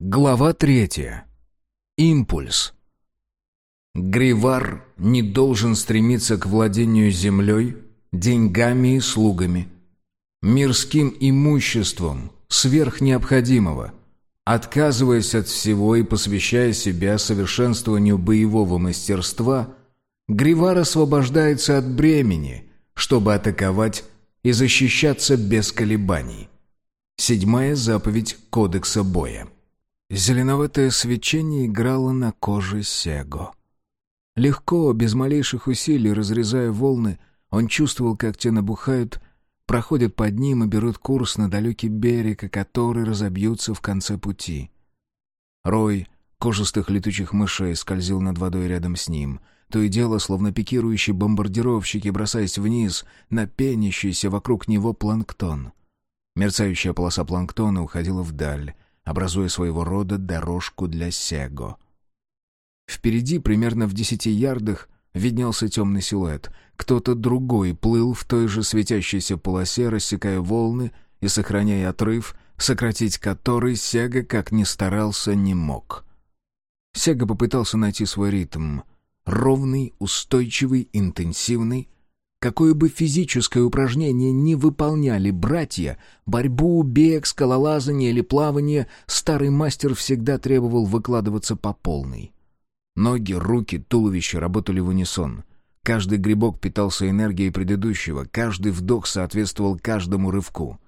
Глава третья. Импульс. Гривар не должен стремиться к владению землей, деньгами и слугами, мирским имуществом, сверх необходимого, отказываясь от всего и посвящая себя совершенствованию боевого мастерства, Гривар освобождается от бремени, чтобы атаковать и защищаться без колебаний. Седьмая заповедь Кодекса боя. Зеленоватое свечение играло на коже Сего. Легко, без малейших усилий, разрезая волны, он чувствовал, как те набухают, проходят под ним и берут курс на далекий берег, который разобьются в конце пути. Рой кожистых летучих мышей скользил над водой рядом с ним, то и дело, словно пикирующие бомбардировщики, бросаясь вниз на пенящийся вокруг него планктон. Мерцающая полоса планктона уходила вдаль, образуя своего рода дорожку для Сего. Впереди, примерно в десяти ярдах, виднелся темный силуэт. Кто-то другой плыл в той же светящейся полосе, рассекая волны и сохраняя отрыв, сократить который Сега, как ни старался, не мог. Сега попытался найти свой ритм. Ровный, устойчивый, интенсивный, Какое бы физическое упражнение ни выполняли братья, борьбу, бег, скалолазание или плавание, старый мастер всегда требовал выкладываться по полной. Ноги, руки, туловище работали в унисон. Каждый грибок питался энергией предыдущего, каждый вдох соответствовал каждому рывку.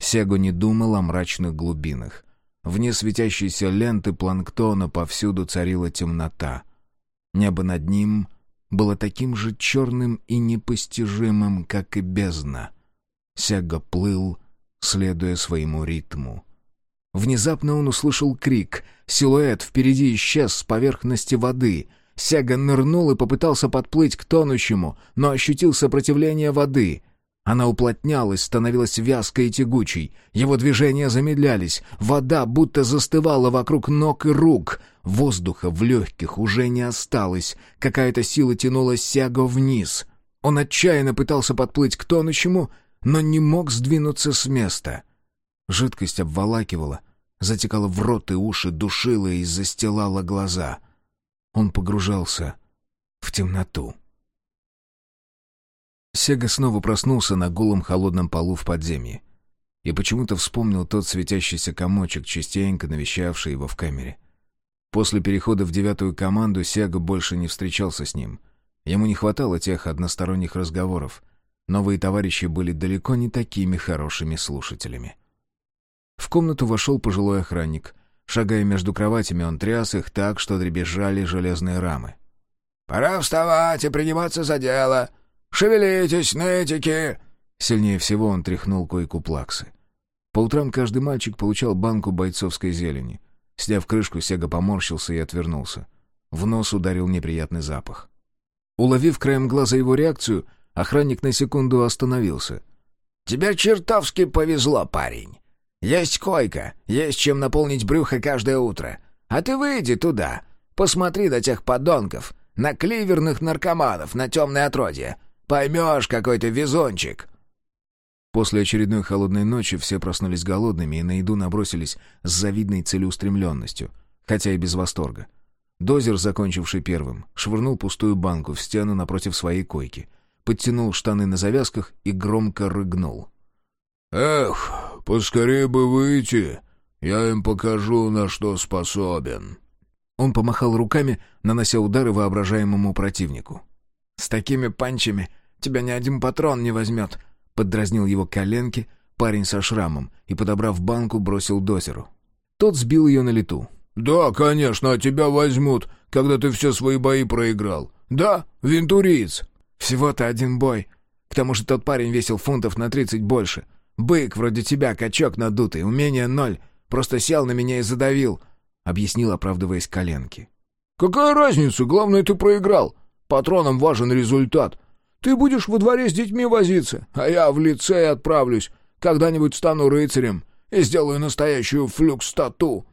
Сего не думал о мрачных глубинах. Вне светящейся ленты планктона повсюду царила темнота. Небо над ним было таким же черным и непостижимым, как и бездна. Сяга плыл, следуя своему ритму. Внезапно он услышал крик. Силуэт впереди исчез с поверхности воды. Сяга нырнул и попытался подплыть к тонущему, но ощутил сопротивление воды — она уплотнялась, становилась вязкой и тягучей. Его движения замедлялись. Вода будто застывала вокруг ног и рук. Воздуха в легких уже не осталось. Какая-то сила тянула Сяго вниз. Он отчаянно пытался подплыть к тонущему, но не мог сдвинуться с места. Жидкость обволакивала, затекала в рот и уши, душила и застилала глаза. Он погружался в темноту. Сега снова проснулся на голом холодном полу в подземье. И почему-то вспомнил тот светящийся комочек, частенько навещавший его в камере. После перехода в девятую команду Сега больше не встречался с ним. Ему не хватало тех односторонних разговоров. Новые товарищи были далеко не такими хорошими слушателями. В комнату вошел пожилой охранник. Шагая между кроватями, он тряс их так, что дребезжали железные рамы. «Пора вставать и приниматься за дело!» «Шевелитесь, нытики!» Сильнее всего он тряхнул койку плаксы. По утрам каждый мальчик получал банку бойцовской зелени. Сняв крышку, Сега поморщился и отвернулся. В нос ударил неприятный запах. Уловив краем глаза его реакцию, охранник на секунду остановился. «Тебе чертовски повезло, парень. Есть койка, есть чем наполнить брюхо каждое утро. А ты выйди туда, посмотри до тех подонков, на кливерных наркоманов, на темное отродье. Поймешь, какой ты везунчик!» После очередной холодной ночи все проснулись голодными и на еду набросились с завидной целеустремленностью, хотя и без восторга. Дозер, закончивший первым, швырнул пустую банку в стену напротив своей койки, подтянул штаны на завязках и громко рыгнул. «Эх, поскорее бы выйти, я им покажу, на что способен». Он помахал руками, нанося удары воображаемому противнику. «С такими панчами тебя ни один патрон не возьмет», — поддразнил его коленки парень со шрамом и, подобрав банку, бросил дозеру. Тот сбил ее на лету. «Да, конечно, а тебя возьмут, когда ты все свои бои проиграл. Да, вентуриец». «Всего-то один бой. К тому же тот парень весил фунтов на тридцать больше. Бык вроде тебя, качок надутый, умение ноль. Просто сел на меня и задавил», — объяснил, оправдываясь коленки. «Какая разница? Главное, ты проиграл. Патронам важен результат. Ты будешь во дворе с детьми возиться, а я в лицей отправлюсь. Когда-нибудь стану рыцарем и сделаю настоящую флюкс-тату».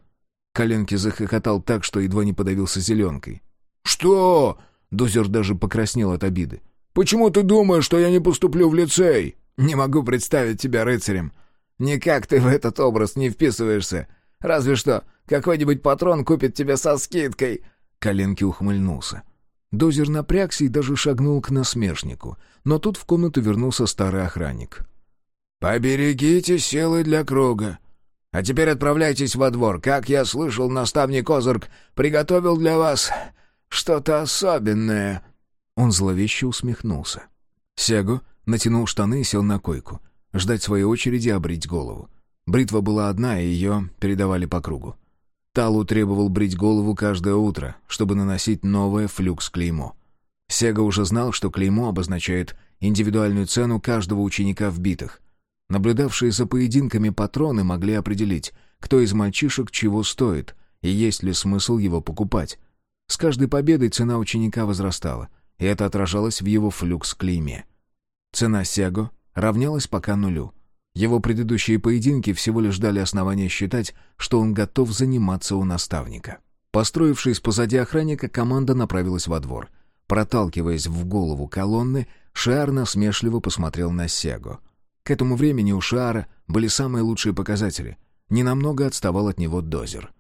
Коленки захохотал так, что едва не подавился зеленкой. «Что?» — Дозер даже покраснел от обиды. «Почему ты думаешь, что я не поступлю в лицей?» «Не могу представить тебя рыцарем. Никак ты в этот образ не вписываешься. Разве что какой-нибудь патрон купит тебе со скидкой». Коленки ухмыльнулся. Дозер напрягся и даже шагнул к насмешнику. Но тут в комнату вернулся старый охранник. «Поберегите силы для круга. А теперь отправляйтесь во двор. Как я слышал, наставник Озарк приготовил для вас что-то особенное». Он зловеще усмехнулся. Сего натянул штаны и сел на койку. Ждать своей очереди обрить голову. Бритва была одна, и ее передавали по кругу. Талу требовал брить голову каждое утро, чтобы наносить новое флюкс-клеймо. Сега уже знал, что клеймо обозначает индивидуальную цену каждого ученика в битах. Наблюдавшие за поединками патроны могли определить, кто из мальчишек чего стоит и есть ли смысл его покупать. С каждой победой цена ученика возрастала, и это отражалось в его флюкс-клейме. Цена Сего равнялась пока нулю — его предыдущие поединки всего лишь дали основания считать, что он готов заниматься у наставника. Построившись позади охранника, команда направилась во двор. Проталкиваясь в голову колонны, Шиар насмешливо посмотрел на Сего. К этому времени у Шиара были самые лучшие показатели. Ненамного отставал от него Дозер.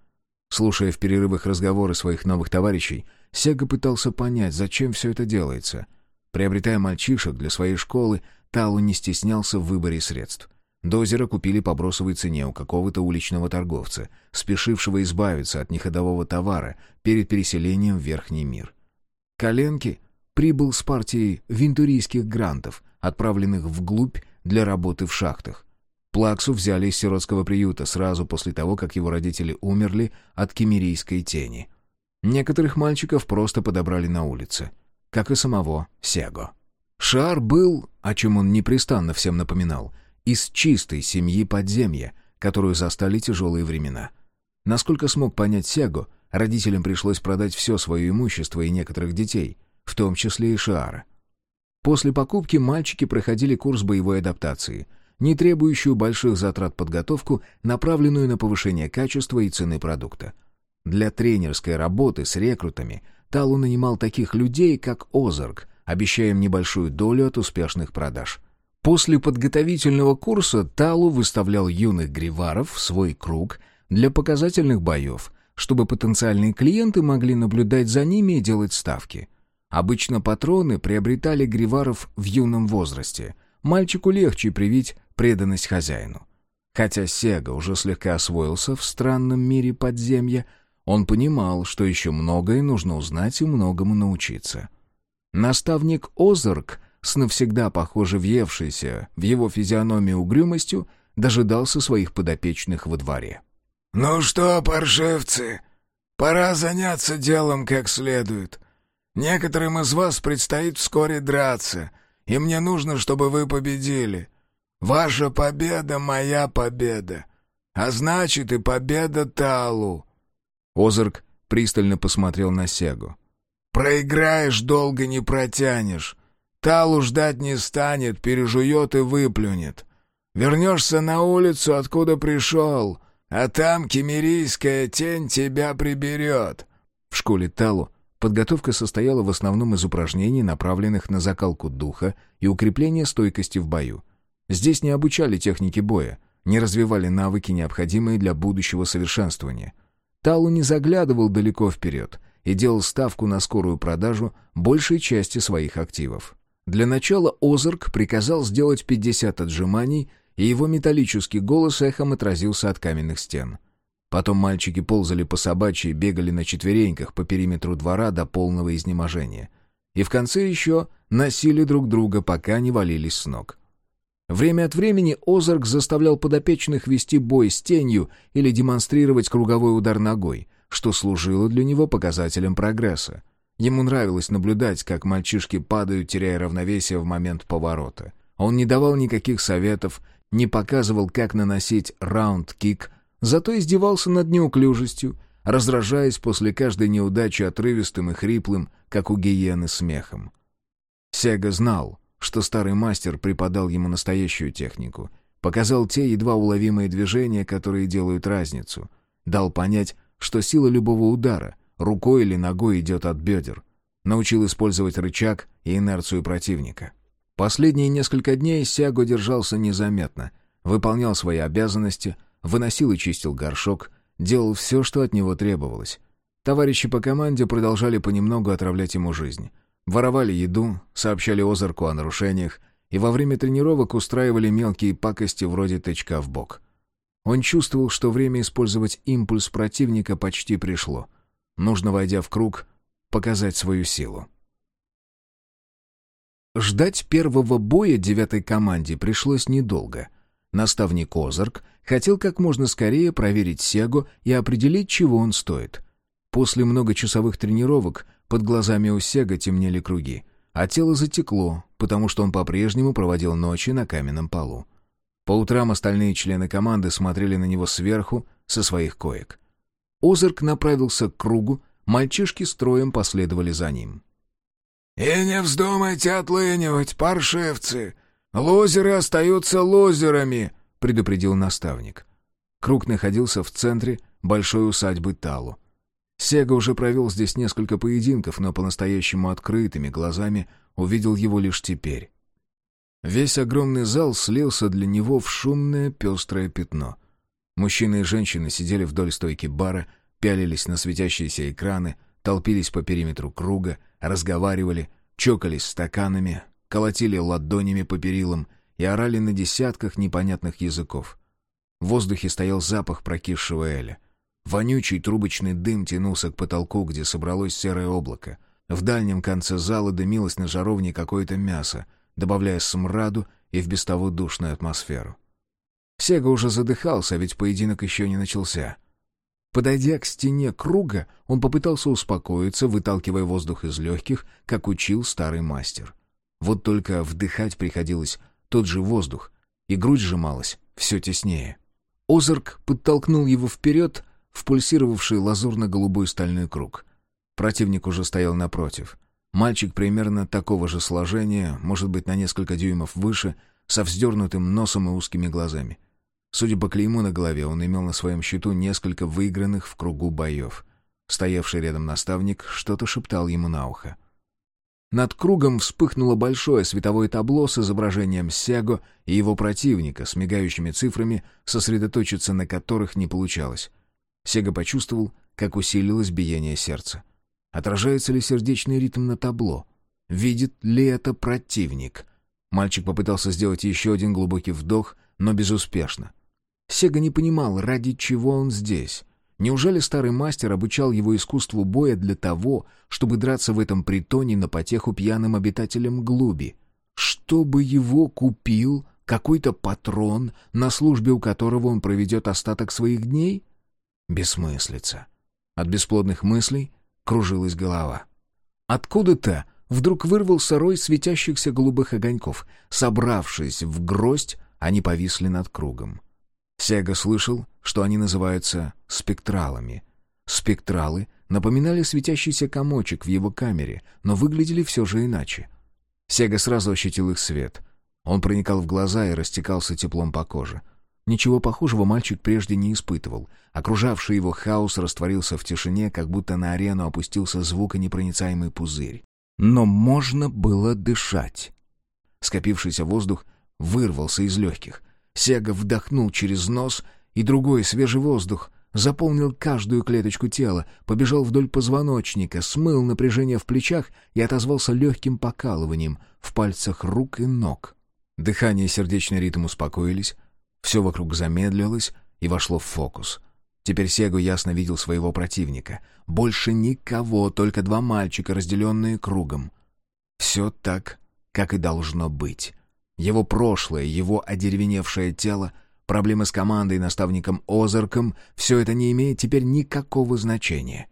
Слушая в перерывах разговоры своих новых товарищей, Сега пытался понять, зачем все это делается. Приобретая мальчишек для своей школы, Талу не стеснялся в выборе средств. Дозера купили по бросовой цене у какого-то уличного торговца, спешившего избавиться от неходового товара перед переселением в Верхний мир. Коленки прибыл с партией вентурийских грантов, отправленных вглубь для работы в шахтах. Плаксу взяли из сиротского приюта сразу после того, как его родители умерли от кемерийской тени. Некоторых мальчиков просто подобрали на улице, как и самого Сего. Шар был, о чем он непрестанно всем напоминал, из чистой семьи подземья, которую застали тяжелые времена. Насколько смог понять Сего, родителям пришлось продать все свое имущество и некоторых детей, в том числе и Шиара. После покупки мальчики проходили курс боевой адаптации, не требующую больших затрат подготовку, направленную на повышение качества и цены продукта. Для тренерской работы с рекрутами Талу нанимал таких людей, как Озарк, обещая им небольшую долю от успешных продаж – После подготовительного курса Талу выставлял юных гриваров в свой круг для показательных боев, чтобы потенциальные клиенты могли наблюдать за ними и делать ставки. Обычно патроны приобретали гриваров в юном возрасте. Мальчику легче привить преданность хозяину. Хотя Сега уже слегка освоился в странном мире подземья, он понимал, что еще многое нужно узнать и многому научиться. Наставник Озарк — с навсегда похоже въевшейся в его физиономию угрюмостью, дожидался своих подопечных во дворе. «Ну что, паршивцы, пора заняться делом как следует. Некоторым из вас предстоит вскоре драться, и мне нужно, чтобы вы победили. Ваша победа — моя победа, а значит и победа Талу». Озарк пристально посмотрел на Сегу. «Проиграешь, долго не протянешь. Талу ждать не станет, пережует и выплюнет. Вернешься на улицу, откуда пришел, а там кемерийская тень тебя приберет». В школе Талу подготовка состояла в основном из упражнений, направленных на закалку духа и укрепление стойкости в бою. Здесь не обучали технике боя, не развивали навыки, необходимые для будущего совершенствования. Талу не заглядывал далеко вперед и делал ставку на скорую продажу большей части своих активов. Для начала Озарк приказал сделать 50 отжиманий, и его металлический голос эхом отразился от каменных стен. Потом мальчики ползали по собачьи бегали на четвереньках по периметру двора до полного изнеможения. И в конце еще носили друг друга, пока не валились с ног. Время от времени Озарк заставлял подопечных вести бой с тенью или демонстрировать круговой удар ногой, что служило для него показателем прогресса. Ему нравилось наблюдать, как мальчишки падают, теряя равновесие в момент поворота. Он не давал никаких советов, не показывал, как наносить раунд-кик, зато издевался над неуклюжестью, раздражаясь после каждой неудачи отрывистым и хриплым, как у гиены, смехом. Сега знал, что старый мастер преподал ему настоящую технику, показал те едва уловимые движения, которые делают разницу, дал понять, что сила любого удара рукой или ногой идет от бедер. Научил использовать рычаг и инерцию противника. Последние несколько дней Сяго держался незаметно, выполнял свои обязанности, выносил и чистил горшок, делал все, что от него требовалось. Товарищи по команде продолжали понемногу отравлять ему жизнь. Воровали еду, сообщали Озарку о нарушениях, и во время тренировок устраивали мелкие пакости вроде тычка в бок. Он чувствовал, что время использовать импульс противника почти пришло. Нужно, войдя в круг, показать свою силу. Ждать первого боя девятой команде пришлось недолго. Наставник Озарк хотел как можно скорее проверить Сегу и определить, чего он стоит. После многочасовых тренировок под глазами у Сега темнели круги, а тело затекло, потому что он по-прежнему проводил ночи на каменном полу. По утрам остальные члены команды смотрели на него сверху, со своих коек. Озарк направился к кругу, мальчишки строем последовали за ним. «И не вздумайте отлынивать, паршивцы! Лозеры остаются лозерами!» — предупредил наставник. Круг находился в центре большой усадьбы Талу. Сега уже провел здесь несколько поединков, но по-настоящему открытыми глазами увидел его лишь теперь. Весь огромный зал слился для него в шумное пестрое пятно. Мужчины и женщины сидели вдоль стойки бара, пялились на светящиеся экраны, толпились по периметру круга, разговаривали, чокались стаканами, колотили ладонями по перилам и орали на десятках непонятных языков. В воздухе стоял запах прокисшего эля. Вонючий трубочный дым тянулся к потолку, где собралось серое облако. В дальнем конце зала дымилось на жаровне какое-то мясо, добавляя смраду и в без того душную атмосферу. Сега уже задыхался, ведь поединок еще не начался. Подойдя к стене круга, он попытался успокоиться, выталкивая воздух из легких, как учил старый мастер. Вот только вдыхать приходилось тот же воздух, и грудь сжималась все теснее. Озарк подтолкнул его вперед в пульсировавший лазурно-голубой стальной круг. Противник уже стоял напротив. Мальчик примерно такого же сложения, может быть, на несколько дюймов выше, со вздернутым носом и узкими глазами. Судя по клейму на голове, он имел на своем счету несколько выигранных в кругу боев. Стоявший рядом наставник что-то шептал ему на ухо. Над кругом вспыхнуло большое световое табло с изображением Сего и его противника, с мигающими цифрами, сосредоточиться на которых не получалось. Сега почувствовал, как усилилось биение сердца. Отражается ли сердечный ритм на табло? Видит ли это противник? Мальчик попытался сделать еще один глубокий вдох, но безуспешно. Сега не понимал, ради чего он здесь. Неужели старый мастер обучал его искусству боя для того, чтобы драться в этом притоне на потеху пьяным обитателям глуби? Чтобы его купил какой-то патрон, на службе у которого он проведет остаток своих дней? Бессмыслица. От бесплодных мыслей кружилась голова. Откуда-то вдруг вырвался рой светящихся голубых огоньков. Собравшись в гроздь, они повисли над кругом. Сега слышал, что они называются спектралами. Спектралы напоминали светящийся комочек в его камере, но выглядели все же иначе. Сега сразу ощутил их свет. Он проникал в глаза и растекался теплом по коже. Ничего похожего мальчик прежде не испытывал. Окружавший его хаос растворился в тишине, как будто на арену опустился звуконепроницаемый пузырь. Но можно было дышать. Скопившийся воздух вырвался из легких. Сега вдохнул через нос, и другой свежий воздух заполнил каждую клеточку тела, побежал вдоль позвоночника, смыл напряжение в плечах и отозвался легким покалыванием в пальцах рук и ног. Дыхание и сердечный ритм успокоились, все вокруг замедлилось и вошло в фокус. Теперь Сегу ясно видел своего противника. Больше никого, только два мальчика, разделенные кругом. Все так, как и должно быть. Его прошлое, его одеревеневшее тело, проблемы с командой и наставником Озарком — все это не имеет теперь никакого значения.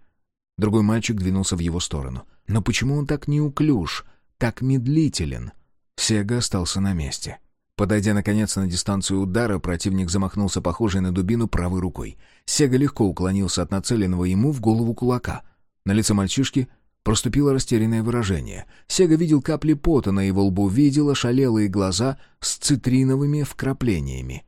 Другой мальчик двинулся в его сторону. Но почему он так неуклюж, так медлителен? Сега остался на месте. Подойдя, наконец, на дистанцию удара, противник замахнулся похожей на дубину правой рукой. Сега легко уклонился от нацеленного ему в голову кулака. На лице мальчишки Проступило растерянное выражение. Сега видел капли пота на его лбу, видел ошалелые глаза с цитриновыми вкраплениями.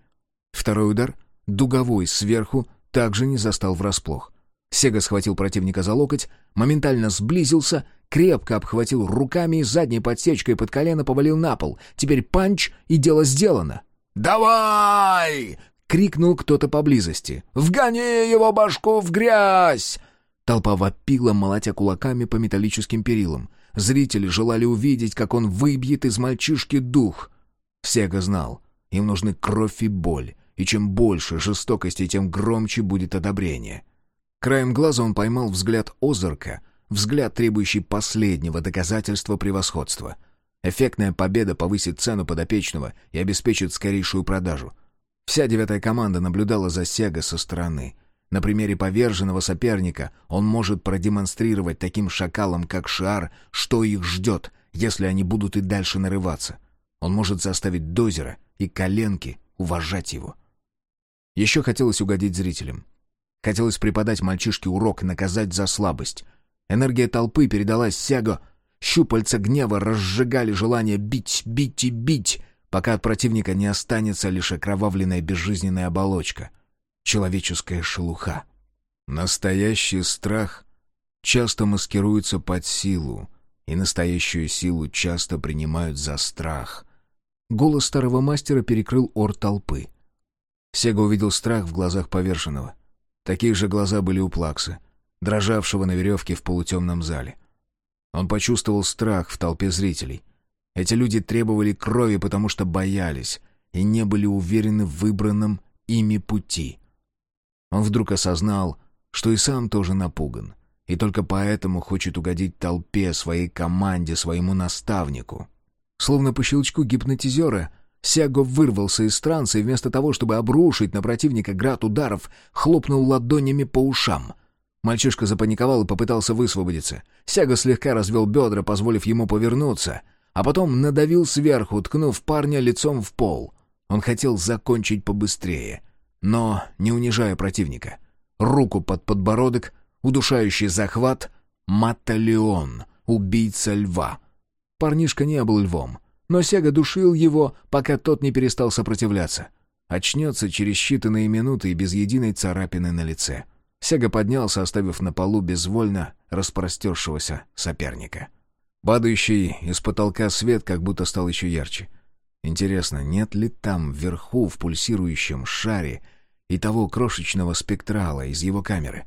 Второй удар, дуговой сверху, также не застал врасплох. Сега схватил противника за локоть, моментально сблизился, крепко обхватил руками и задней подсечкой под колено повалил на пол. Теперь панч, и дело сделано. «Давай!» — крикнул кто-то поблизости. «Вгони его башку в грязь!» Толпа вопила, молотя кулаками по металлическим перилам. Зрители желали увидеть, как он выбьет из мальчишки дух. Сега знал, им нужны кровь и боль, и чем больше жестокости, тем громче будет одобрение. Краем глаза он поймал взгляд Озарка, взгляд, требующий последнего доказательства превосходства. Эффектная победа повысит цену подопечного и обеспечит скорейшую продажу. Вся девятая команда наблюдала за Сега со стороны. На примере поверженного соперника он может продемонстрировать таким шакалам, как Шиар, что их ждет, если они будут и дальше нарываться. Он может заставить Дозера и Коленки уважать его. Еще хотелось угодить зрителям. Хотелось преподать мальчишке урок, наказать за слабость. Энергия толпы передалась Сяго. Щупальца гнева разжигали желание бить, бить и бить, пока от противника не останется лишь окровавленная безжизненная оболочка. Человеческая шелуха. Настоящий страх часто маскируется под силу, и настоящую силу часто принимают за страх. Голос старого мастера перекрыл ор толпы. Сега увидел страх в глазах поверженного. Такие же глаза были у Плакса, дрожавшего на веревке в полутемном зале. Он почувствовал страх в толпе зрителей. Эти люди требовали крови, потому что боялись и не были уверены в выбранном ими пути. Он вдруг осознал, что и сам тоже напуган, и только поэтому хочет угодить толпе, своей команде, своему наставнику. Словно по щелчку гипнотизера, Сяго вырвался из транса и вместо того, чтобы обрушить на противника град ударов, хлопнул ладонями по ушам. Мальчишка запаниковал и попытался высвободиться. Сяго слегка развел бедра, позволив ему повернуться, а потом надавил сверху, ткнув парня лицом в пол. Он хотел закончить побыстрее, но не унижая противника. Руку под подбородок, удушающий захват — Маталеон, убийца льва — Парнишка не был львом, но Сега душил его, пока тот не перестал сопротивляться. Очнется через считанные минуты и без единой царапины на лице. Сега поднялся, оставив на полу безвольно распростершегося соперника. Падающий из потолка свет как будто стал еще ярче. Интересно, нет ли там, вверху, в пульсирующем шаре, и того крошечного спектрала из его камеры?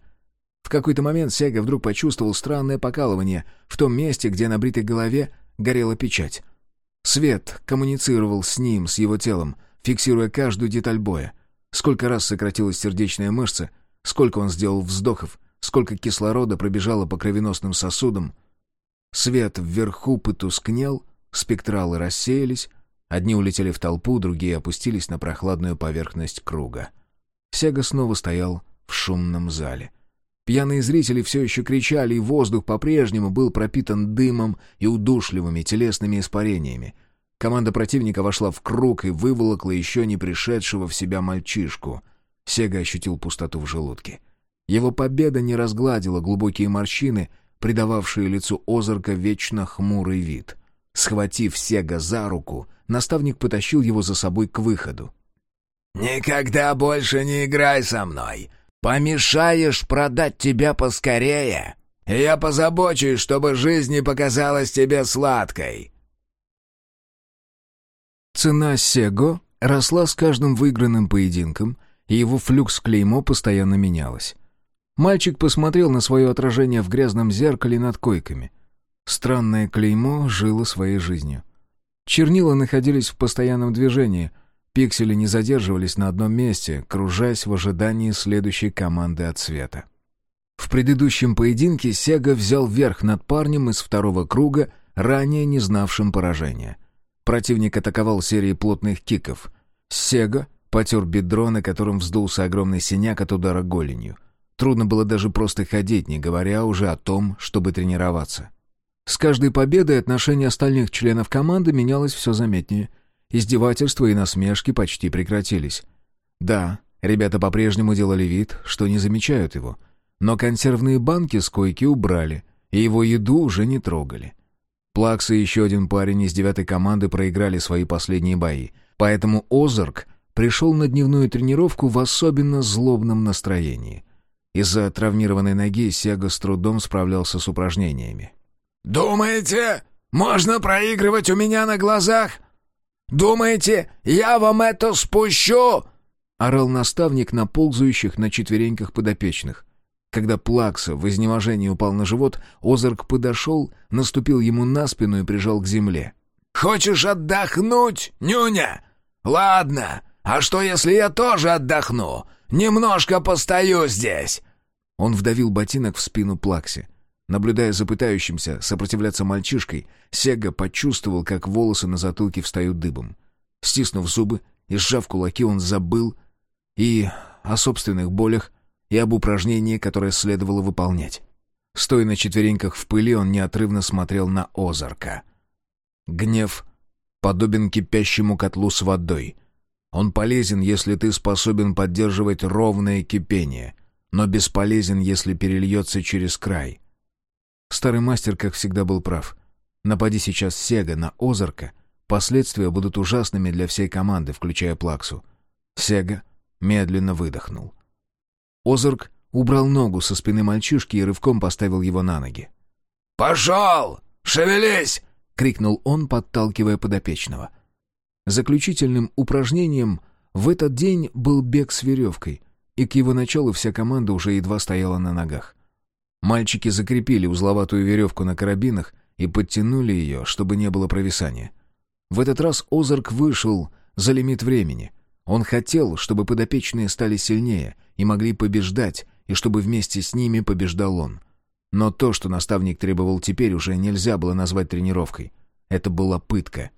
В какой-то момент Сега вдруг почувствовал странное покалывание в том месте, где на бритой голове горела печать. Свет коммуницировал с ним, с его телом, фиксируя каждую деталь боя. Сколько раз сократилась сердечная мышца, сколько он сделал вздохов, сколько кислорода пробежало по кровеносным сосудам. Свет вверху потускнел, спектралы рассеялись, одни улетели в толпу, другие опустились на прохладную поверхность круга. Сега снова стоял в шумном зале — Пьяные зрители все еще кричали, и воздух по-прежнему был пропитан дымом и удушливыми телесными испарениями. Команда противника вошла в круг и выволокла еще не пришедшего в себя мальчишку. Сега ощутил пустоту в желудке. Его победа не разгладила глубокие морщины, придававшие лицу Озарка вечно хмурый вид. Схватив Сега за руку, наставник потащил его за собой к выходу. «Никогда больше не играй со мной!» Помешаешь продать тебя поскорее, я позабочусь, чтобы жизнь не показалась тебе сладкой». Цена Сего росла с каждым выигранным поединком, и его флюкс-клеймо постоянно менялось. Мальчик посмотрел на свое отражение в грязном зеркале над койками. Странное клеймо жило своей жизнью. Чернила находились в постоянном движении — Пиксели не задерживались на одном месте, кружась в ожидании следующей команды от света. В предыдущем поединке Сега взял верх над парнем из второго круга, ранее не знавшим поражения. Противник атаковал серией плотных киков. Сега потер бедро, на котором вздулся огромный синяк от удара голенью. Трудно было даже просто ходить, не говоря уже о том, чтобы тренироваться. С каждой победой отношение остальных членов команды менялось все заметнее — Издевательства и насмешки почти прекратились. Да, ребята по-прежнему делали вид, что не замечают его. Но консервные банки с койки убрали, и его еду уже не трогали. Плакс и еще один парень из девятой команды проиграли свои последние бои, поэтому Озарк пришел на дневную тренировку в особенно злобном настроении. Из-за травмированной ноги Сега с трудом справлялся с упражнениями. «Думаете, можно проигрывать у меня на глазах?» Думаете, я вам это спущу?» — орал наставник на ползающих на четвереньках подопечных. Когда Плакса в изнеможении упал на живот, Озарк подошел, наступил ему на спину и прижал к земле. «Хочешь отдохнуть, нюня? Ладно, а что, если я тоже отдохну? Немножко постою здесь!» Он вдавил ботинок в спину Плаксе. Наблюдая за пытающимся сопротивляться мальчишкой, Сега почувствовал, как волосы на затылке встают дыбом. Стиснув зубы и сжав кулаки, он забыл и о собственных болях, и об упражнении, которое следовало выполнять. Стоя на четвереньках в пыли, он неотрывно смотрел на Озарка. Гнев подобен кипящему котлу с водой. Он полезен, если ты способен поддерживать ровное кипение, но бесполезен, если перельется через край. Старый мастер, как всегда, был прав. Напади сейчас Сега на Озарка, последствия будут ужасными для всей команды, включая Плаксу. Сега медленно выдохнул. Озарк убрал ногу со спины мальчишки и рывком поставил его на ноги. «Пошел! Шевелись!» — крикнул он, подталкивая подопечного. Заключительным упражнением в этот день был бег с веревкой, и к его началу вся команда уже едва стояла на ногах. Мальчики закрепили узловатую веревку на карабинах и подтянули ее, чтобы не было провисания. В этот раз Озарк вышел за лимит времени. Он хотел, чтобы подопечные стали сильнее и могли побеждать, и чтобы вместе с ними побеждал он. Но то, что наставник требовал теперь, уже нельзя было назвать тренировкой. Это была пытка.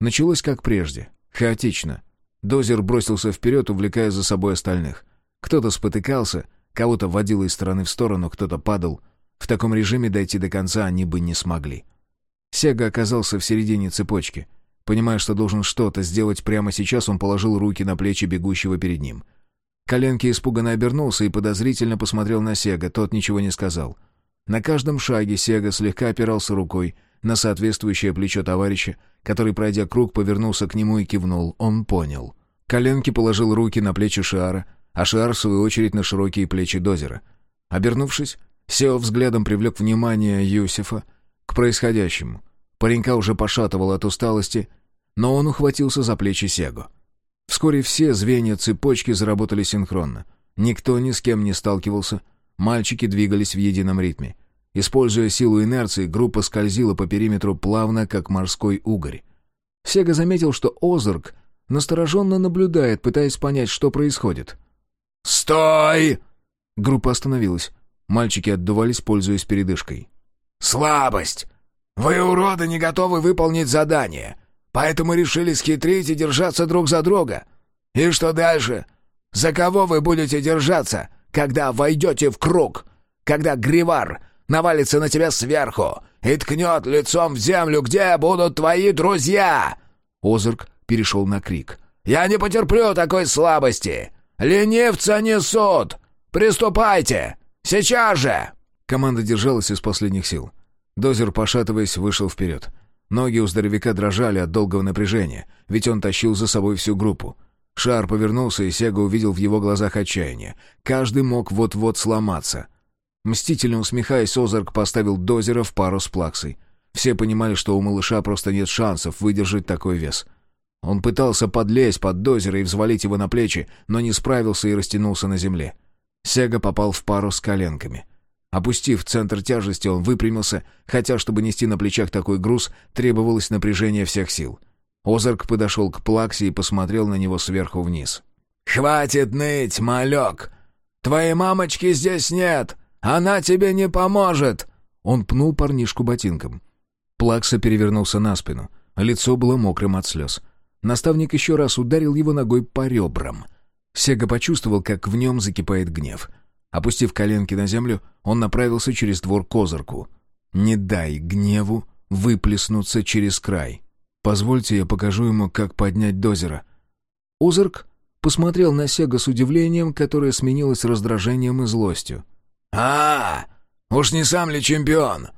Началось как прежде, хаотично. Дозер бросился вперед, увлекая за собой остальных. Кто-то спотыкался — Кого-то водило из стороны в сторону, кто-то падал. В таком режиме дойти до конца они бы не смогли. Сега оказался в середине цепочки. Понимая, что должен что-то сделать прямо сейчас, он положил руки на плечи бегущего перед ним. Коленки испуганно обернулся и подозрительно посмотрел на Сега, тот ничего не сказал. На каждом шаге Сега слегка опирался рукой на соответствующее плечо товарища, который, пройдя круг, повернулся к нему и кивнул. Он понял. Коленки положил руки на плечи Шиара, а Шар, в свою очередь, на широкие плечи Дозера. Обернувшись, Сео взглядом привлек внимание Юсифа к происходящему. Паренька уже пошатывал от усталости, но он ухватился за плечи Сего. Вскоре все звенья цепочки заработали синхронно. Никто ни с кем не сталкивался, мальчики двигались в едином ритме. Используя силу инерции, группа скользила по периметру плавно, как морской угорь. Сега заметил, что Озарк настороженно наблюдает, пытаясь понять, что происходит. «Стой!» Группа остановилась. Мальчики отдувались, пользуясь передышкой. «Слабость! Вы, уроды, не готовы выполнить задание, поэтому решили схитрить и держаться друг за друга. И что дальше? За кого вы будете держаться, когда войдете в круг? Когда Гривар навалится на тебя сверху и ткнет лицом в землю, где будут твои друзья?» Озарк перешел на крик. «Я не потерплю такой слабости! «Ленивца несут! Приступайте! Сейчас же!» Команда держалась из последних сил. Дозер, пошатываясь, вышел вперед. Ноги у здоровяка дрожали от долгого напряжения, ведь он тащил за собой всю группу. Шар повернулся, и Сега увидел в его глазах отчаяние. Каждый мог вот-вот сломаться. Мстительно усмехаясь, Озарк поставил Дозера в пару с Плаксой. Все понимали, что у малыша просто нет шансов выдержать такой вес — он пытался подлезть под дозера и взвалить его на плечи, но не справился и растянулся на земле. Сега попал в пару с коленками. Опустив центр тяжести, он выпрямился, хотя, чтобы нести на плечах такой груз, требовалось напряжение всех сил. Озарк подошел к Плаксе и посмотрел на него сверху вниз. «Хватит ныть, малек! Твоей мамочки здесь нет! Она тебе не поможет!» Он пнул парнишку ботинком. Плакса перевернулся на спину. Лицо было мокрым от слез. Наставник еще раз ударил его ногой по ребрам. Сега почувствовал, как в нем закипает гнев. Опустив коленки на землю, он направился через двор к озарку. «Не дай гневу выплеснуться через край. Позвольте, я покажу ему, как поднять дозера». Озарк посмотрел на Сега с удивлением, которое сменилось раздражением и злостью. «А, уж не сам ли чемпион?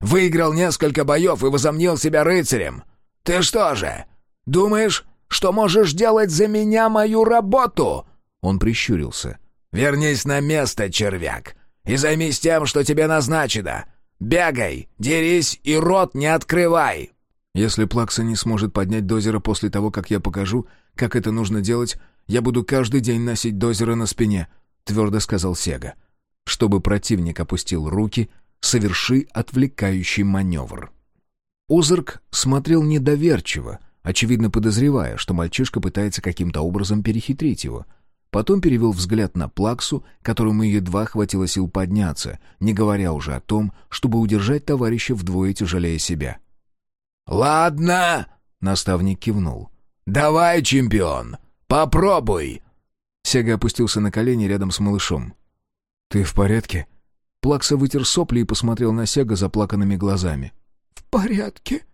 Выиграл несколько боев и возомнил себя рыцарем. Ты что же, Думаешь, что можешь делать за меня мою работу?» Он прищурился. «Вернись на место, червяк, и займись тем, что тебе назначено. Бегай, дерись и рот не открывай!» «Если Плакса не сможет поднять дозера после того, как я покажу, как это нужно делать, Я буду каждый день носить дозера на спине», — твердо сказал Сега. Чтобы противник опустил руки, соверши отвлекающий маневр. Озарк смотрел недоверчиво, очевидно подозревая, что мальчишка пытается каким-то образом перехитрить его. Потом перевел взгляд на Плаксу, которому едва хватило сил подняться, не говоря уже о том, чтобы удержать товарища вдвое тяжелее себя. «Ладно!» — наставник кивнул. «Давай, чемпион, попробуй!» Сега опустился на колени рядом с малышом. «Ты в порядке?» Плакса вытер сопли и посмотрел на Сега заплаканными глазами. «В порядке?»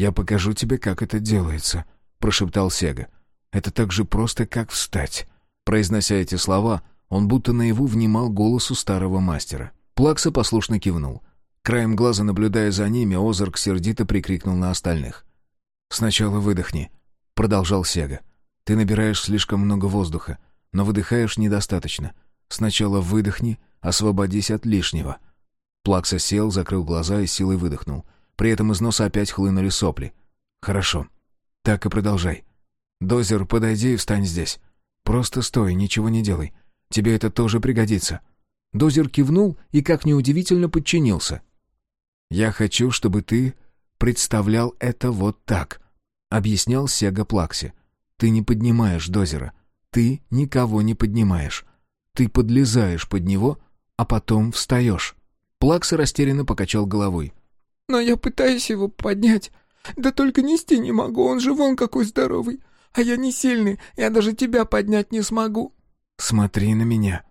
«Я покажу тебе, как это делается», — прошептал Сега. «Это так же просто, как встать». Произнося эти слова, он будто наяву внимал голосу старого мастера. Плакса послушно кивнул. Краем глаза, наблюдая за ними, Озарк сердито прикрикнул на остальных. «Сначала выдохни», — продолжал Сега. «Ты набираешь слишком много воздуха, но выдыхаешь недостаточно. Сначала выдохни, освободись от лишнего». Плакса сел, закрыл глаза и силой выдохнул. При этом из носа опять хлынули сопли. «Хорошо. Так и продолжай. Дозер, подойди и встань здесь. Просто стой, ничего не делай. Тебе это тоже пригодится». Дозер кивнул и, как неудивительно, подчинился. «Я хочу, чтобы ты представлял это вот так», — объяснял Сега Плакси. «Ты не поднимаешь Дозера. Ты никого не поднимаешь. Ты подлезаешь под него, а потом встаешь». Плакса растерянно покачал головой. «Но я пытаюсь его поднять. Да только нести не могу, он же вон какой здоровый. А я не сильный, я даже тебя поднять не смогу». «Смотри на меня».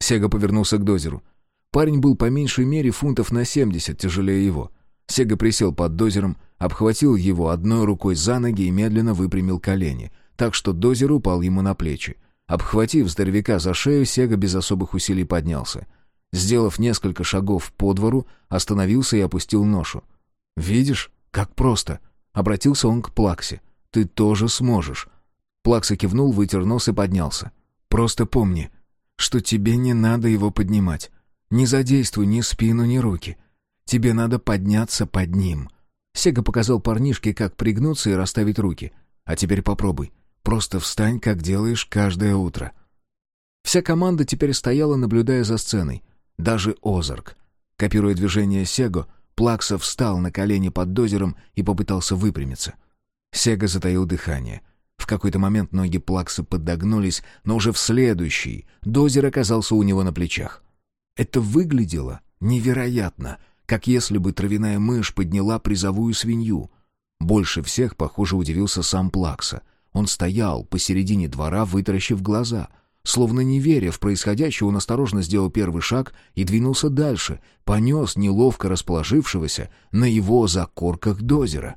Сега повернулся к дозеру. Парень был по меньшей мере фунтов на семьдесят тяжелее его. Сега присел под дозером, обхватил его одной рукой за ноги и медленно выпрямил колени, так что дозер упал ему на плечи. Обхватив здоровяка за шею, Сега без особых усилий поднялся. Сделав несколько шагов по двору, остановился и опустил ношу. «Видишь, как просто!» — обратился он к Плаксе. «Ты тоже сможешь!» Плакса кивнул, вытер нос и поднялся. «Просто помни, что тебе не надо его поднимать. Не задействуй ни спину, ни руки. Тебе надо подняться под ним». Сега показал парнишке, как пригнуться и расставить руки. «А теперь попробуй. Просто встань, как делаешь каждое утро». Вся команда теперь стояла, наблюдая за сценой. Даже Озарк. Копируя движение Сего, Плакса встал на колени под дозером и попытался выпрямиться. Сега затаил дыхание. В какой-то момент ноги Плакса подогнулись, но уже в следующий дозер оказался у него на плечах. Это выглядело невероятно, как если бы травяная мышь подняла призовую свинью. Больше всех, похоже, удивился сам Плакса. Он стоял посередине двора, вытаращив глаза — Словно не веря в происходящее, он осторожно сделал первый шаг и двинулся дальше, понес неловко расположившегося на его закорках дозера.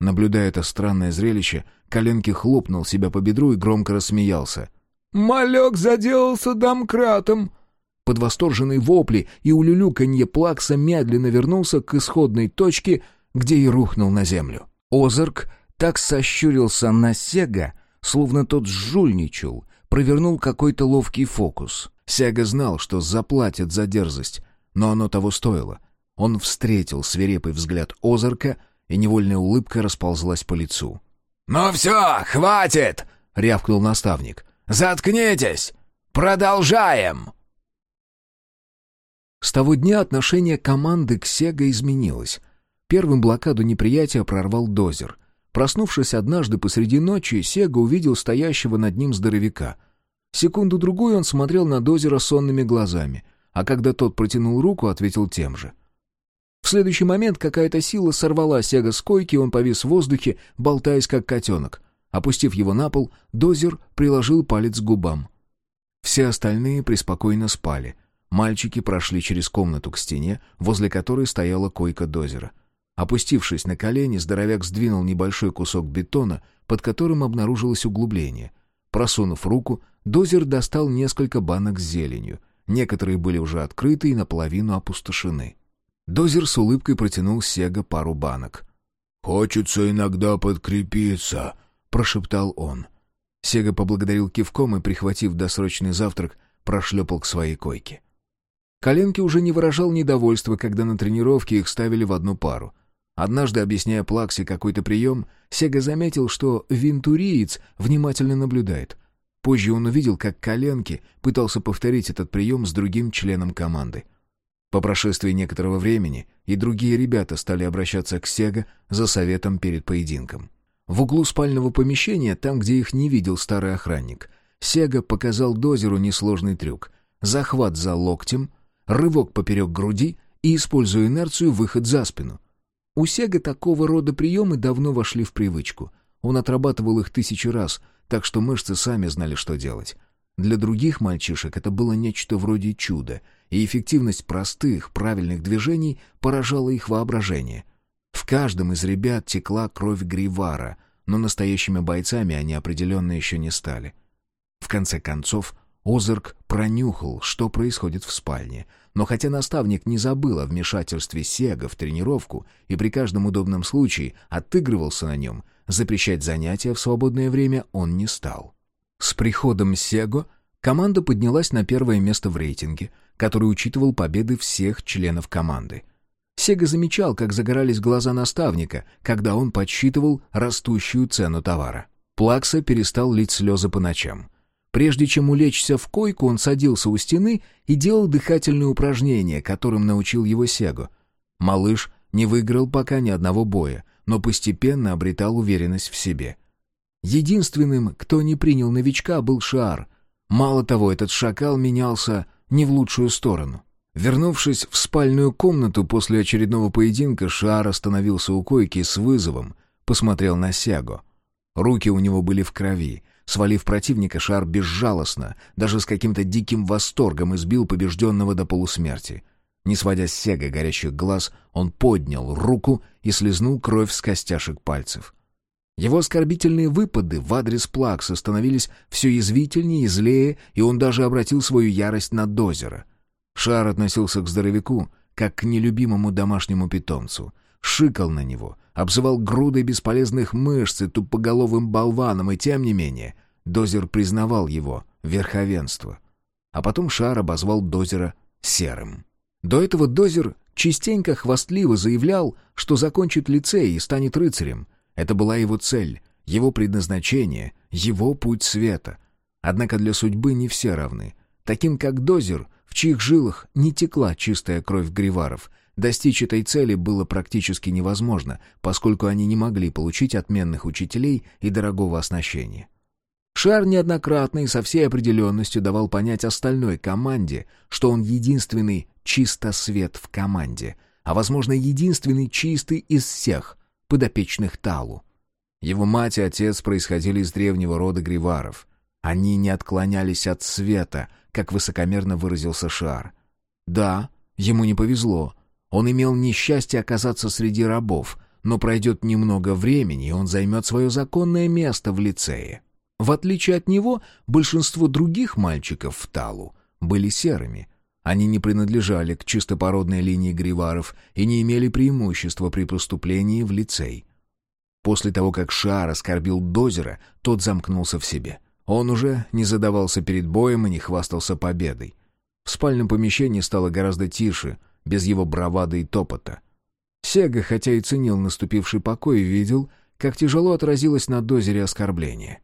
Наблюдая это странное зрелище, коленки хлопнул себя по бедру и громко рассмеялся. «Малек заделался домкратом!» Под восторженные вопли и улюлюканье Плакса медленно вернулся к исходной точке, где и рухнул на землю. Озарк так сощурился на Сега, словно тот жульничал, провернул какой-то ловкий фокус. Сяга знал, что заплатит за дерзость, но оно того стоило. Он встретил свирепый взгляд Озарка, и невольная улыбка расползлась по лицу. «Ну все, хватит!» — рявкнул наставник. «Заткнитесь! Продолжаем!» С того дня отношение команды к Сега изменилось. Первым блокаду неприятия прорвал дозер. Проснувшись однажды посреди ночи, Сега увидел стоящего над ним здоровяка. Секунду-другую он смотрел на дозера сонными глазами, а когда тот протянул руку, ответил тем же. В следующий момент какая-то сила сорвала Сега с койки, он повис в воздухе, болтаясь как котенок. Опустив его на пол, дозер приложил палец к губам. Все остальные преспокойно спали. Мальчики прошли через комнату к стене, возле которой стояла койка дозера. Опустившись на колени, здоровяк сдвинул небольшой кусок бетона, под которым обнаружилось углубление. Просунув руку, дозер достал несколько банок с зеленью. Некоторые были уже открыты и наполовину опустошены. Дозер с улыбкой протянул Сега пару банок. «Хочется иногда подкрепиться», — прошептал он. Сега поблагодарил кивком и, прихватив досрочный завтрак, прошлепал к своей койке. Коленки уже не выражал недовольства, когда на тренировке их ставили в одну пару. Однажды, объясняя Плаксе какой-то прием, Сега заметил, что винтуриец внимательно наблюдает. Позже он увидел, как Коленки пытался повторить этот прием с другим членом команды. По прошествии некоторого времени и другие ребята стали обращаться к Сега за советом перед поединком. В углу спального помещения, там, где их не видел старый охранник, Сега показал дозеру несложный трюк. Захват за локтем, рывок поперек груди и, используя инерцию, выход за спину. У Сега такого рода приемы давно вошли в привычку. Он отрабатывал их тысячи раз, так что мышцы сами знали, что делать. Для других мальчишек это было нечто вроде чуда, и эффективность простых, правильных движений поражала их воображение. В каждом из ребят текла кровь Гривара, но настоящими бойцами они определенно еще не стали. В конце концов, Озарк пронюхал, что происходит в спальне, но хотя наставник не забыл о вмешательстве Сега в тренировку и при каждом удобном случае отыгрывался на нем, запрещать занятия в свободное время он не стал. С приходом Сего команда поднялась на первое место в рейтинге, который учитывал победы всех членов команды. Сега замечал, как загорались глаза наставника, когда он подсчитывал растущую цену товара. Плакса перестал лить слезы по ночам. Прежде чем улечься в койку, он садился у стены и делал дыхательные упражнения, которым научил его Сего. Малыш не выиграл пока ни одного боя, но постепенно обретал уверенность в себе. Единственным, кто не принял новичка, был Шар. Мало того, этот шакал менялся не в лучшую сторону. Вернувшись в спальную комнату после очередного поединка, Шар остановился у койки с вызовом, посмотрел на Сяго. Руки у него были в крови, Свалив противника, Шар безжалостно, даже с каким-то диким восторгом избил побежденного до полусмерти. Не сводя с Сега горящих глаз, он поднял руку и слезнул кровь с костяшек пальцев. Его оскорбительные выпады в адрес Плакса становились все язвительнее и злее, и он даже обратил свою ярость на Дозера. Шар относился к здоровяку, как к нелюбимому домашнему питомцу. Шикал на него, обзывал грудой бесполезных мышц и тупоголовым болваном, и тем не менее Дозер признавал его верховенство. А потом Шар обозвал Дозера серым. До этого Дозер частенько хвастливо заявлял, что закончит лицей и станет рыцарем. Это была его цель, его предназначение, его путь света. Однако для судьбы не все равны. Таким как Дозер, в чьих жилах не текла чистая кровь гриваров, Достичь этой цели было практически невозможно, поскольку они не могли получить отменных учителей и дорогого оснащения. Шар неоднократно и со всей определенностью давал понять остальной команде, что он единственный чистосвет в команде, а, возможно, единственный чистый из всех подопечных Талу. Его мать и отец происходили из древнего рода гриваров. Они не отклонялись от света, как высокомерно выразился Шар. Да, ему не повезло — он имел несчастье оказаться среди рабов, но пройдет немного времени, и он займет свое законное место в лицее. В отличие от него, большинство других мальчиков в Талу были серыми. Они не принадлежали к чистопородной линии гриваров и не имели преимущества при поступлении в лицей. После того, как Шар оскорбил Дозера, тот замкнулся в себе. Он уже не задавался перед боем и не хвастался победой. В спальном помещении стало гораздо тише — без его бравады и топота. Сега, хотя и ценил наступивший покой, видел, как тяжело отразилось на дозере оскорбление.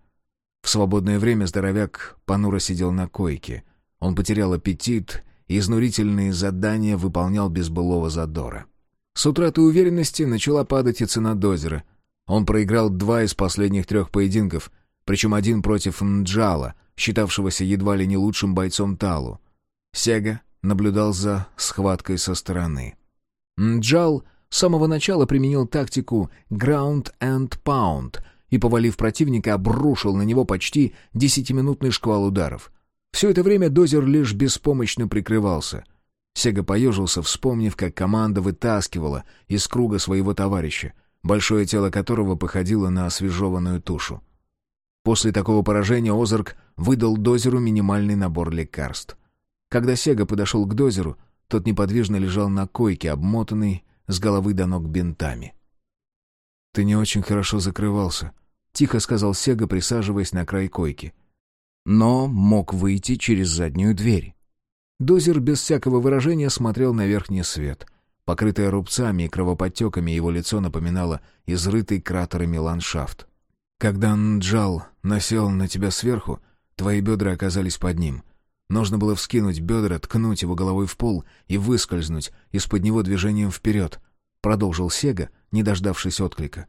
В свободное время здоровяк понуро сидел на койке. Он потерял аппетит и изнурительные задания выполнял без былого задора. С утратой уверенности начала падать и цена дозера. Он проиграл два из последних трех поединков, причем один против Нджала, считавшегося едва ли не лучшим бойцом Талу. Сега наблюдал за схваткой со стороны. Нджал с самого начала применил тактику «ground and pound» и, повалив противника, обрушил на него почти десятиминутный шквал ударов. Все это время Дозер лишь беспомощно прикрывался. Сега поежился, вспомнив, как команда вытаскивала из круга своего товарища, большое тело которого походило на освежеванную тушу. После такого поражения Озарк выдал Дозеру минимальный набор лекарств — когда Сега подошел к дозеру, тот неподвижно лежал на койке, обмотанный с головы до ног бинтами. «Ты не очень хорошо закрывался», — тихо сказал Сега, присаживаясь на край койки. Но мог выйти через заднюю дверь. Дозер без всякого выражения смотрел на верхний свет. Покрытое рубцами и кровоподтеками его лицо напоминало изрытый кратерами ландшафт. Когда Нджал насел на тебя сверху, твои бедра оказались под ним. Нужно было вскинуть бедра, ткнуть его головой в пол и выскользнуть из-под него движением вперед. Продолжил Сега, не дождавшись отклика.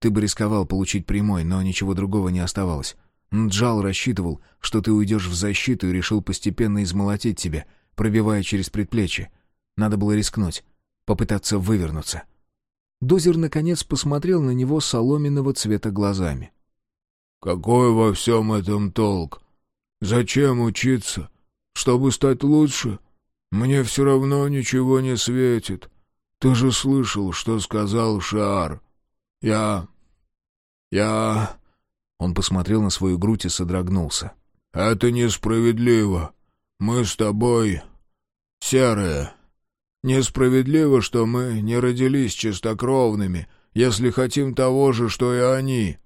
Ты бы рисковал получить прямой, но ничего другого не оставалось. Нджал рассчитывал, что ты уйдешь в защиту и решил постепенно измолотить тебя, пробивая через предплечье. Надо было рискнуть попытаться вывернуться. Дозер, наконец, посмотрел на него соломенного цвета глазами. «Какой во всем этом толк? Зачем учиться? Чтобы стать лучше? Мне все равно ничего не светит. Ты же слышал, что сказал Шар. Я... я...» Он посмотрел на свою грудь и содрогнулся. «Это несправедливо. Мы с тобой серые». Несправедливо, что мы не родились чистокровными, если хотим того же, что и они».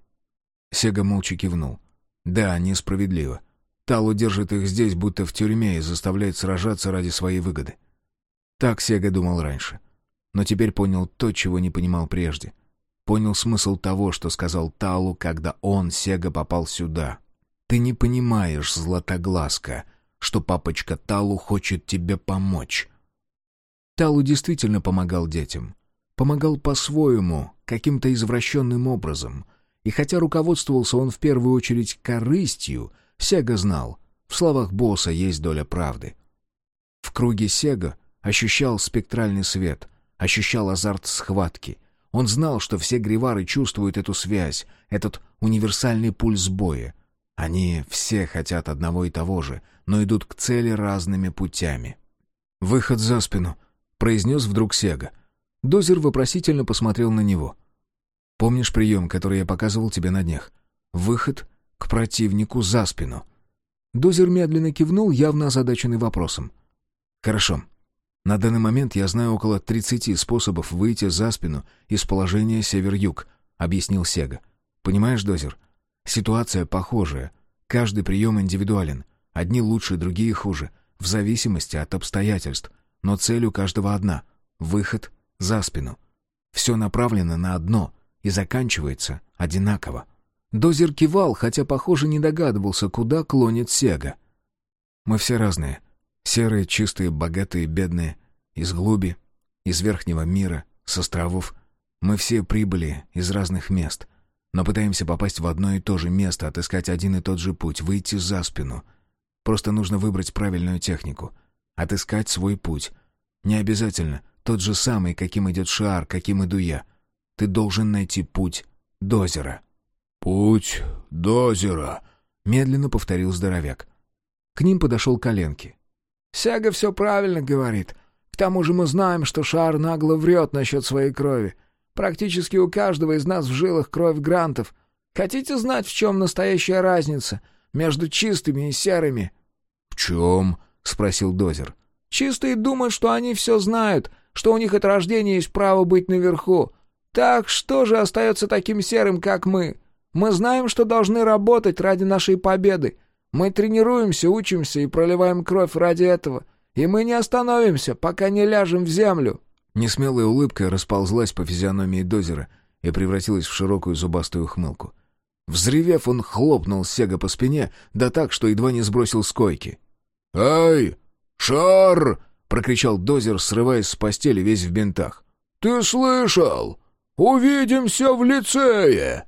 Сега молча кивнул. «Да, несправедливо. Талу держит их здесь, будто в тюрьме, и заставляет сражаться ради своей выгоды». Так Сега думал раньше. Но теперь понял то, чего не понимал прежде. Понял смысл того, что сказал Талу, когда он, Сега, попал сюда. «Ты не понимаешь, Златоглазка, что папочка Талу хочет тебе помочь». Талу действительно помогал детям. Помогал по-своему, каким-то извращенным образом. И хотя руководствовался он в первую очередь корыстью, Сега знал, в словах босса есть доля правды. В круге Сега ощущал спектральный свет, ощущал азарт схватки. Он знал, что все гривары чувствуют эту связь, этот универсальный пульс боя. Они все хотят одного и того же, но идут к цели разными путями. «Выход за спину», — произнес вдруг Сега. Дозер вопросительно посмотрел на него. «Помнишь прием, который я показывал тебе на днях? Выход к противнику за спину». Дозер медленно кивнул, явно озадаченный вопросом. «Хорошо. На данный момент я знаю около 30 способов выйти за спину из положения север-юг», — объяснил Сега. «Понимаешь, Дозер? Ситуация похожая. Каждый прием индивидуален. Одни лучше, другие хуже, в зависимости от обстоятельств но цель у каждого одна — выход за спину. Все направлено на одно и заканчивается одинаково. Дозер кивал, хотя, похоже, не догадывался, куда клонит Сега. «Мы все разные. Серые, чистые, богатые, бедные. Из глуби, из верхнего мира, с островов. Мы все прибыли из разных мест, но пытаемся попасть в одно и то же место, отыскать один и тот же путь, выйти за спину. Просто нужно выбрать правильную технику — отыскать свой путь. Не обязательно тот же самый, каким идет Шар, каким иду я. Ты должен найти путь до озера». «Путь до озера», — медленно повторил здоровяк. К ним подошел Коленки. «Сяга все правильно говорит. К тому же мы знаем, что Шар нагло врет насчет своей крови. Практически у каждого из нас в жилах кровь грантов. Хотите знать, в чем настоящая разница между чистыми и серыми?» «В чем?» — спросил Дозер. «Чистые думают, что они все знают, что у них от рождения есть право быть наверху. Так что же остается таким серым, как мы? Мы знаем, что должны работать ради нашей победы. Мы тренируемся, учимся и проливаем кровь ради этого. И мы не остановимся, пока не ляжем в землю». Несмелая улыбка расползлась по физиономии Дозера и превратилась в широкую зубастую хмылку. Взревев, он хлопнул Сега по спине, да так, что едва не сбросил с койки. «Эй, шар!» — прокричал Дозер, срываясь с постели весь в бинтах. «Ты слышал? Увидимся в лицее!»